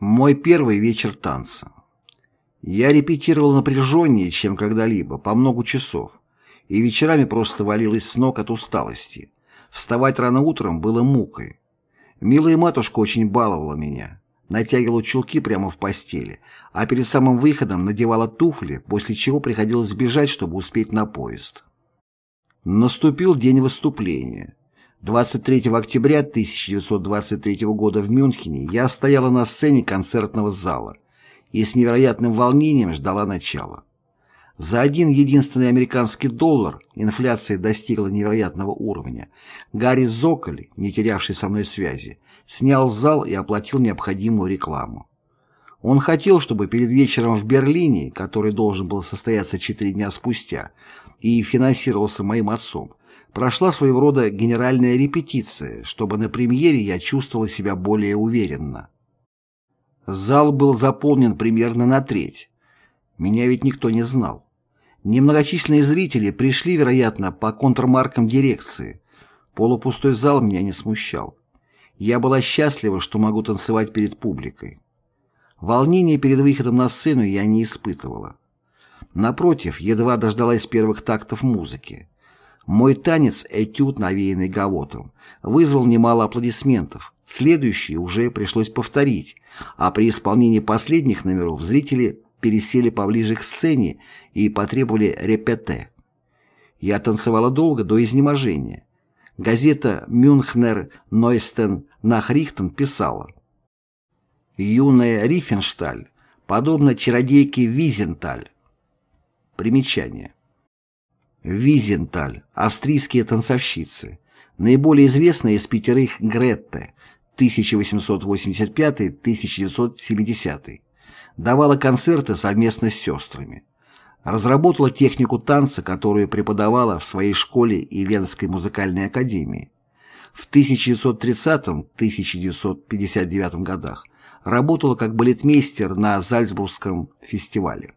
Мой первый вечер танца. Я репетировал напряженнее, чем когда-либо, по много часов, и вечерами просто валилась с ног от усталости. Вставать рано утром было мукой. Милая матушка очень баловала меня. Натягивала чулки прямо в постели, а перед самым выходом надевала туфли, после чего приходилось бежать, чтобы успеть на поезд. Наступил день выступления. 23 октября 1923 года в Мюнхене я стояла на сцене концертного зала и с невероятным волнением ждала начала. За один единственный американский доллар инфляция достигла невероятного уровня. Гарри Зоколь, не терявший со мной связи, снял зал и оплатил необходимую рекламу. Он хотел, чтобы перед вечером в Берлине, который должен был состояться четыре дня спустя, и финансировался моим отцом, прошла своего рода генеральная репетиция, чтобы на премьере я чувствовала себя более уверенно. Зал был заполнен примерно на треть. Меня ведь никто не знал. Немногочисленные зрители пришли, вероятно, по контрмаркам дирекции. Полупустой зал меня не смущал. Я была счастлива, что могу танцевать перед публикой. Волнения перед выходом на сцену я не испытывала. Напротив, едва дождалась первых тактов музыки. Мой танец, этюд, навеянный Гавотом, вызвал немало аплодисментов. Следующие уже пришлось повторить, а при исполнении последних номеров зрители пересели поближе к сцене и потребовали репете. Я танцевала долго, до изнеможения. Газета «Мюнхнер Нойстен Нахрихтен» писала «Юная Рифеншталь, подобно чародейке Визенталь». Примечание. Визенталь, австрийские танцовщицы. Наиболее известная из пятерых Гретте, 1885-1970. Давала концерты совместно с сестрами. Разработала технику танца, которую преподавала в своей школе и Венской музыкальной академии. В 1930-1959 годах работала как балетмейстер на Зальцбургском фестивале.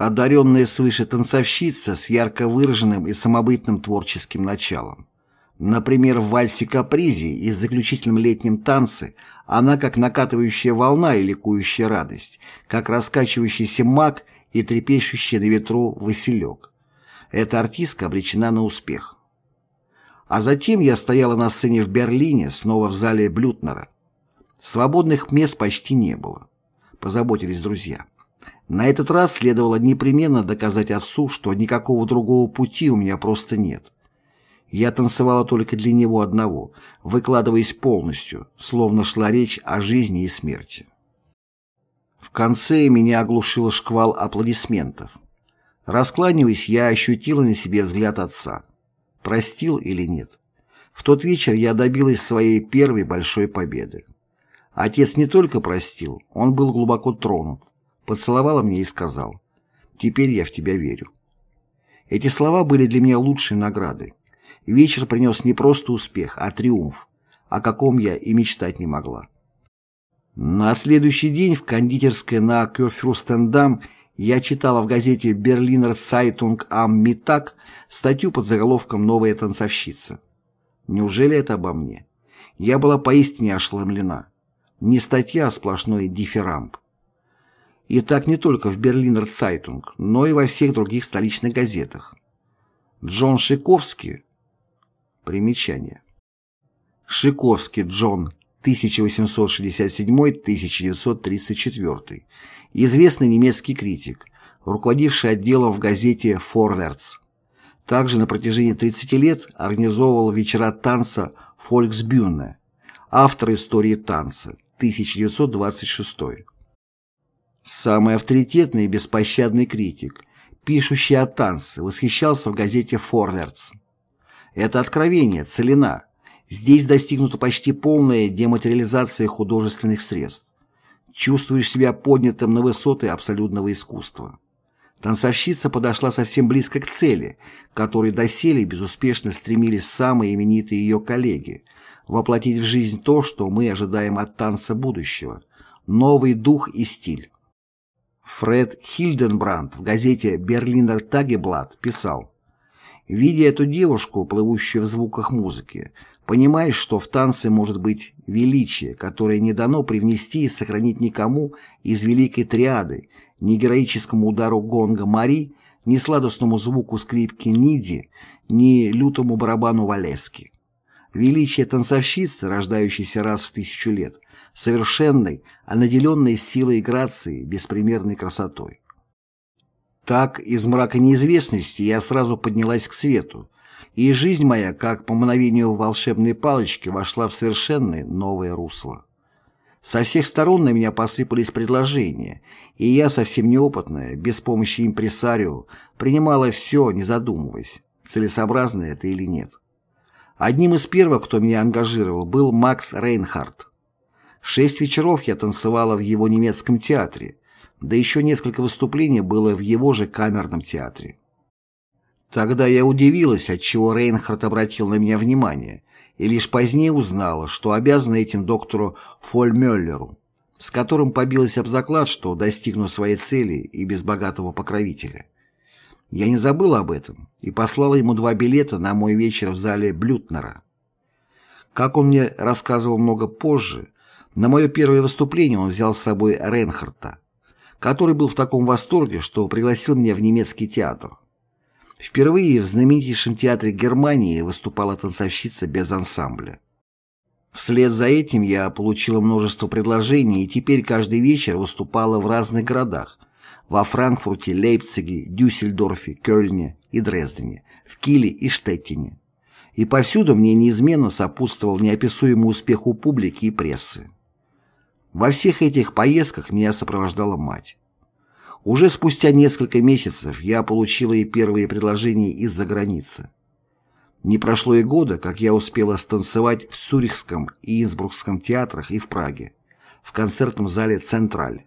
Одаренная свыше танцовщица с ярко выраженным и самобытным творческим началом. Например, в вальсе «Капризе» и заключительном летнем танце она как накатывающая волна и ликующая радость, как раскачивающийся маг и трепещущий на ветру василек. Эта артистка обречена на успех. А затем я стояла на сцене в Берлине, снова в зале Блютнера. Свободных мест почти не было. Позаботились друзья. На этот раз следовало непременно доказать отцу, что никакого другого пути у меня просто нет. Я танцевала только для него одного, выкладываясь полностью, словно шла речь о жизни и смерти. В конце меня оглушил шквал аплодисментов. Раскланиваясь, я ощутила на себе взгляд отца. Простил или нет? В тот вечер я добилась своей первой большой победы. Отец не только простил, он был глубоко тронут поцеловал мне и сказал «Теперь я в тебя верю». Эти слова были для меня лучшей наградой. Вечер принес не просто успех, а триумф, о каком я и мечтать не могла. На следующий день в кондитерской на Кёрфюрстендам я читала в газете «Берлинер Цайтунг ам Миттаг» статью под заголовком «Новая танцовщица». Неужели это обо мне? Я была поистине ошеломлена. Не статья, а сплошной дифирамб. И так не только в Берлинер Цайтунг, но и во всех других столичных газетах. Джон Шиковский. Примечание. Шиковский Джон, 1867-1934. Известный немецкий критик, руководивший отделом в газете «Форвардс». Также на протяжении 30 лет организовывал вечера танца «Фольксбюнне», автор истории танца, 1926. Самый авторитетный и беспощадный критик, пишущий о танце, восхищался в газете «Форвардс». Это откровение, целина. Здесь достигнута почти полная дематериализация художественных средств. Чувствуешь себя поднятым на высоты абсолютного искусства. Танцовщица подошла совсем близко к цели, к которой доселе безуспешно стремились самые именитые ее коллеги, воплотить в жизнь то, что мы ожидаем от танца будущего – новый дух и стиль. Фред Хильденбранд в газете «Берлинер Тагеблат» писал «Видя эту девушку, плывущую в звуках музыки, понимаешь, что в танце может быть величие, которое не дано привнести и сохранить никому из великой триады, ни героическому удару гонга Мари, ни сладостному звуку скрипки Ниди, ни лютому барабану Валески. Величие танцовщицы, рождающейся раз в тысячу лет, совершенной, а наделенной силой и грацией, беспримерной красотой. Так, из мрака неизвестности я сразу поднялась к свету, и жизнь моя, как по мгновению волшебной палочки, вошла в совершенно новое русло. Со всех сторон на меня посыпались предложения, и я, совсем неопытная, без помощи импресарио, принимала все, не задумываясь, целесообразно это или нет. Одним из первых, кто меня ангажировал, был Макс Рейнхард. Шесть вечеров я танцевала в его немецком театре, да еще несколько выступлений было в его же камерном театре. Тогда я удивилась, отчего Рейнхард обратил на меня внимание, и лишь позднее узнала, что обязана этим доктору Фольмёллеру, с которым побилась об заклад, что достигну своей цели и без богатого покровителя. Я не забыла об этом и послала ему два билета на мой вечер в зале Блютнера. Как он мне рассказывал много позже, на мое первое выступление он взял с собой Рейнхарта, который был в таком восторге, что пригласил меня в немецкий театр. Впервые в знаменитейшем театре Германии выступала танцовщица без ансамбля. Вслед за этим я получила множество предложений и теперь каждый вечер выступала в разных городах – во Франкфурте, Лейпциге, Дюссельдорфе, Кёльне и Дрездене, в Киле и Штеттине. И повсюду мне неизменно сопутствовал неописуемый успех у публики и прессы. Во всех этих поездках меня сопровождала мать. Уже спустя несколько месяцев я получила и первые предложения из-за границы. Не прошло и года, как я успела станцевать в Цюрихском и Инсбрукском театрах и в Праге, в концертном зале «Централь».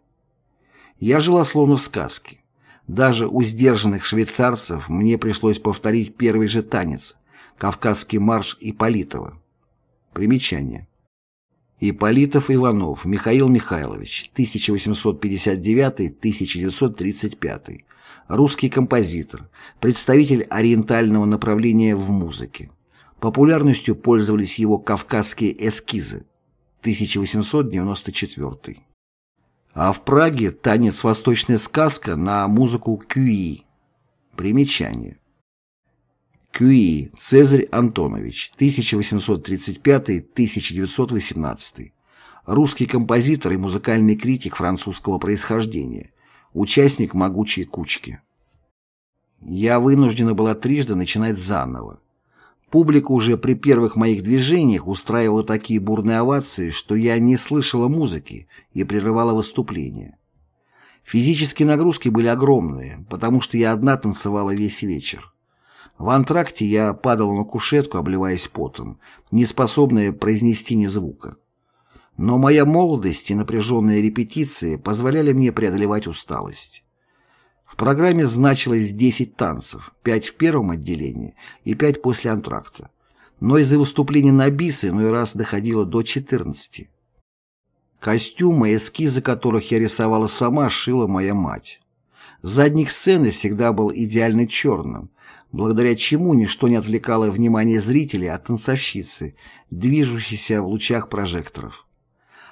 Я жила словно в сказке. Даже у сдержанных швейцарцев мне пришлось повторить первый же танец «Кавказский марш Ипполитова». Примечание. Ипполитов Иванов Михаил Михайлович, 1859-1935. Русский композитор, представитель ориентального направления в музыке. Популярностью пользовались его «Кавказские эскизы», 1894. А в Праге танец «Восточная сказка» на музыку Кюи. Примечание. Кюи Цезарь Антонович, 1835-1918. Русский композитор и музыкальный критик французского происхождения. Участник «Могучей кучки». Я вынуждена была трижды начинать заново. Публика уже при первых моих движениях устраивала такие бурные овации, что я не слышала музыки и прерывала выступление. Физические нагрузки были огромные, потому что я одна танцевала весь вечер. В антракте я падала на кушетку, обливаясь потом, не способная произнести ни звука. Но моя молодость и напряженные репетиции позволяли мне преодолевать усталость. В программе значилось 10 танцев, 5 в первом отделении и 5 после антракта. Но из-за выступлений на бис иной раз доходило до 14. Костюмы, эскизы которых я рисовала сама, шила моя мать. Задник сцены всегда был идеально черным, благодаря чему ничто не отвлекало внимание зрителей от танцовщицы, движущейся в лучах прожекторов.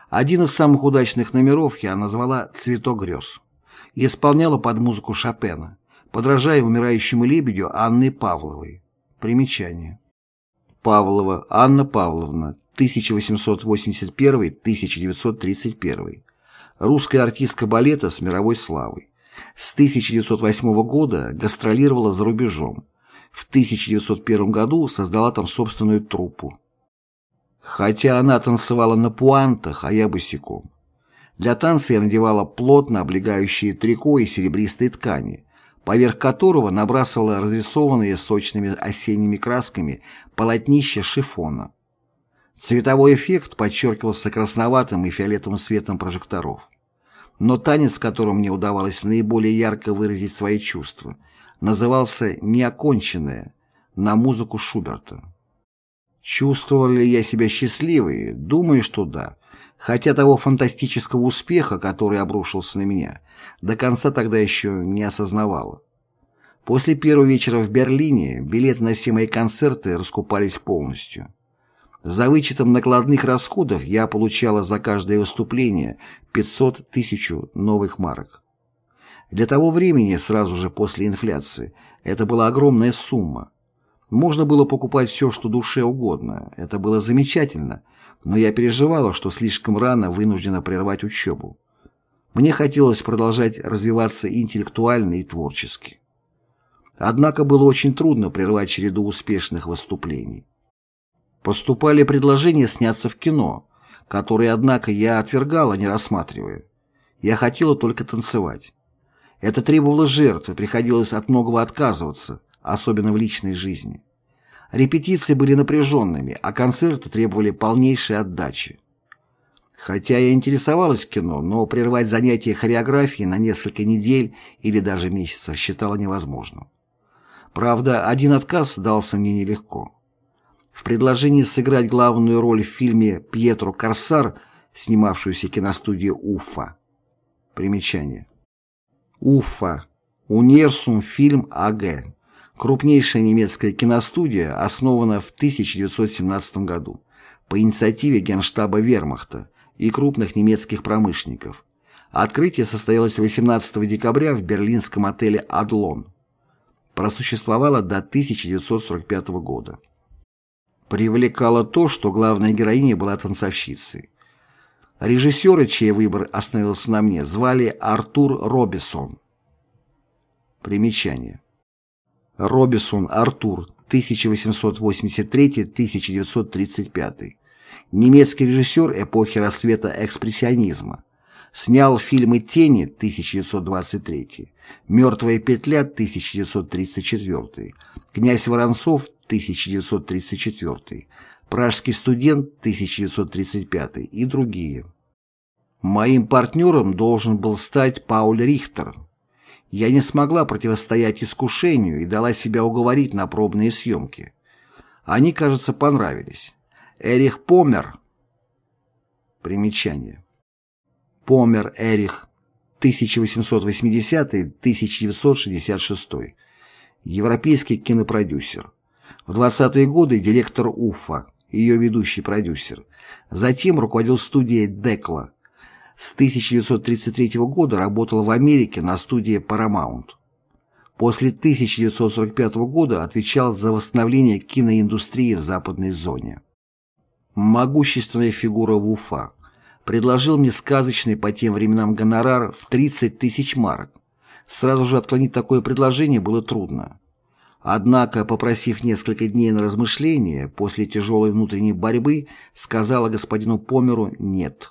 Один из самых удачных номеров я назвала «Цветок грез» и исполняла под музыку Шопена, подражая умирающему лебедю Анны Павловой. Примечание. Павлова Анна Павловна, 1881-1931. Русская артистка балета с мировой славой. С 1908 года гастролировала за рубежом. В 1901 году создала там собственную труппу. Хотя она танцевала на пуантах, а я босиком. Для танца я надевала плотно облегающие трико и серебристые ткани, поверх которого набрасывала разрисованные сочными осенними красками полотнища шифона. Цветовой эффект подчеркивался красноватым и фиолетовым светом прожекторов. Но танец, которым мне удавалось наиболее ярко выразить свои чувства, назывался «Неоконченное» на музыку Шуберта. Чувствовал ли я себя счастливой? Думаю, что да хотя того фантастического успеха, который обрушился на меня, до конца тогда еще не осознавала. После первого вечера в Берлине билеты на все мои концерты раскупались полностью. За вычетом накладных расходов я получала за каждое выступление 500 тысяч новых марок. Для того времени, сразу же после инфляции, это была огромная сумма. Можно было покупать все, что душе угодно. Это было замечательно, но я переживала, что слишком рано вынуждена прервать учебу. Мне хотелось продолжать развиваться интеллектуально и творчески. Однако было очень трудно прервать череду успешных выступлений. Поступали предложения сняться в кино, которые, однако, я отвергала, не рассматривая. Я хотела только танцевать. Это требовало жертвы, приходилось от многого отказываться, особенно в личной жизни. Репетиции были напряженными, а концерты требовали полнейшей отдачи. Хотя я интересовалась кино, но прервать занятия хореографией на несколько недель или даже месяцев считала невозможным. Правда, один отказ дался мне нелегко. В предложении сыграть главную роль в фильме «Пьетро Корсар», снимавшуюся киностудия «Уфа». Примечание. «Уфа» – Унерсум фильм АГ. Крупнейшая немецкая киностудия основана в 1917 году по инициативе Генштаба Вермахта и крупных немецких промышленников. Открытие состоялось 18 декабря в берлинском отеле «Адлон» просуществовала до 1945 года. Привлекало то, что главная героиня была танцовщицей. Режиссеры, чей выбор остановился на мне, звали Артур Робисон. Примечание. Робисон Артур, 1883-1935. Немецкий режиссер эпохи расцвета экспрессионизма. Снял фильмы «Тени» 1923, «Мертвая петля» 1934, «Князь Воронцов» 1934, «Пражский студент» 1935 и другие. Моим партнером должен был стать Пауль Рихтер. Я не смогла противостоять искушению и дала себя уговорить на пробные съемки. Они, кажется, понравились. Эрих Помер. Примечание. Помер Эрих 1880-1966. Европейский кинопродюсер. В 20-е годы директор УФА, ее ведущий продюсер. Затем руководил студией «Декла». С 1933 года работал в Америке на студии Paramount. После 1945 года отвечал за восстановление киноиндустрии в западной зоне. Могущественная фигура в Уфа предложил мне сказочный по тем временам гонорар в 30 тысяч марок. Сразу же отклонить такое предложение было трудно. Однако, попросив несколько дней на размышление, после тяжелой внутренней борьбы, сказала господину Померу «нет».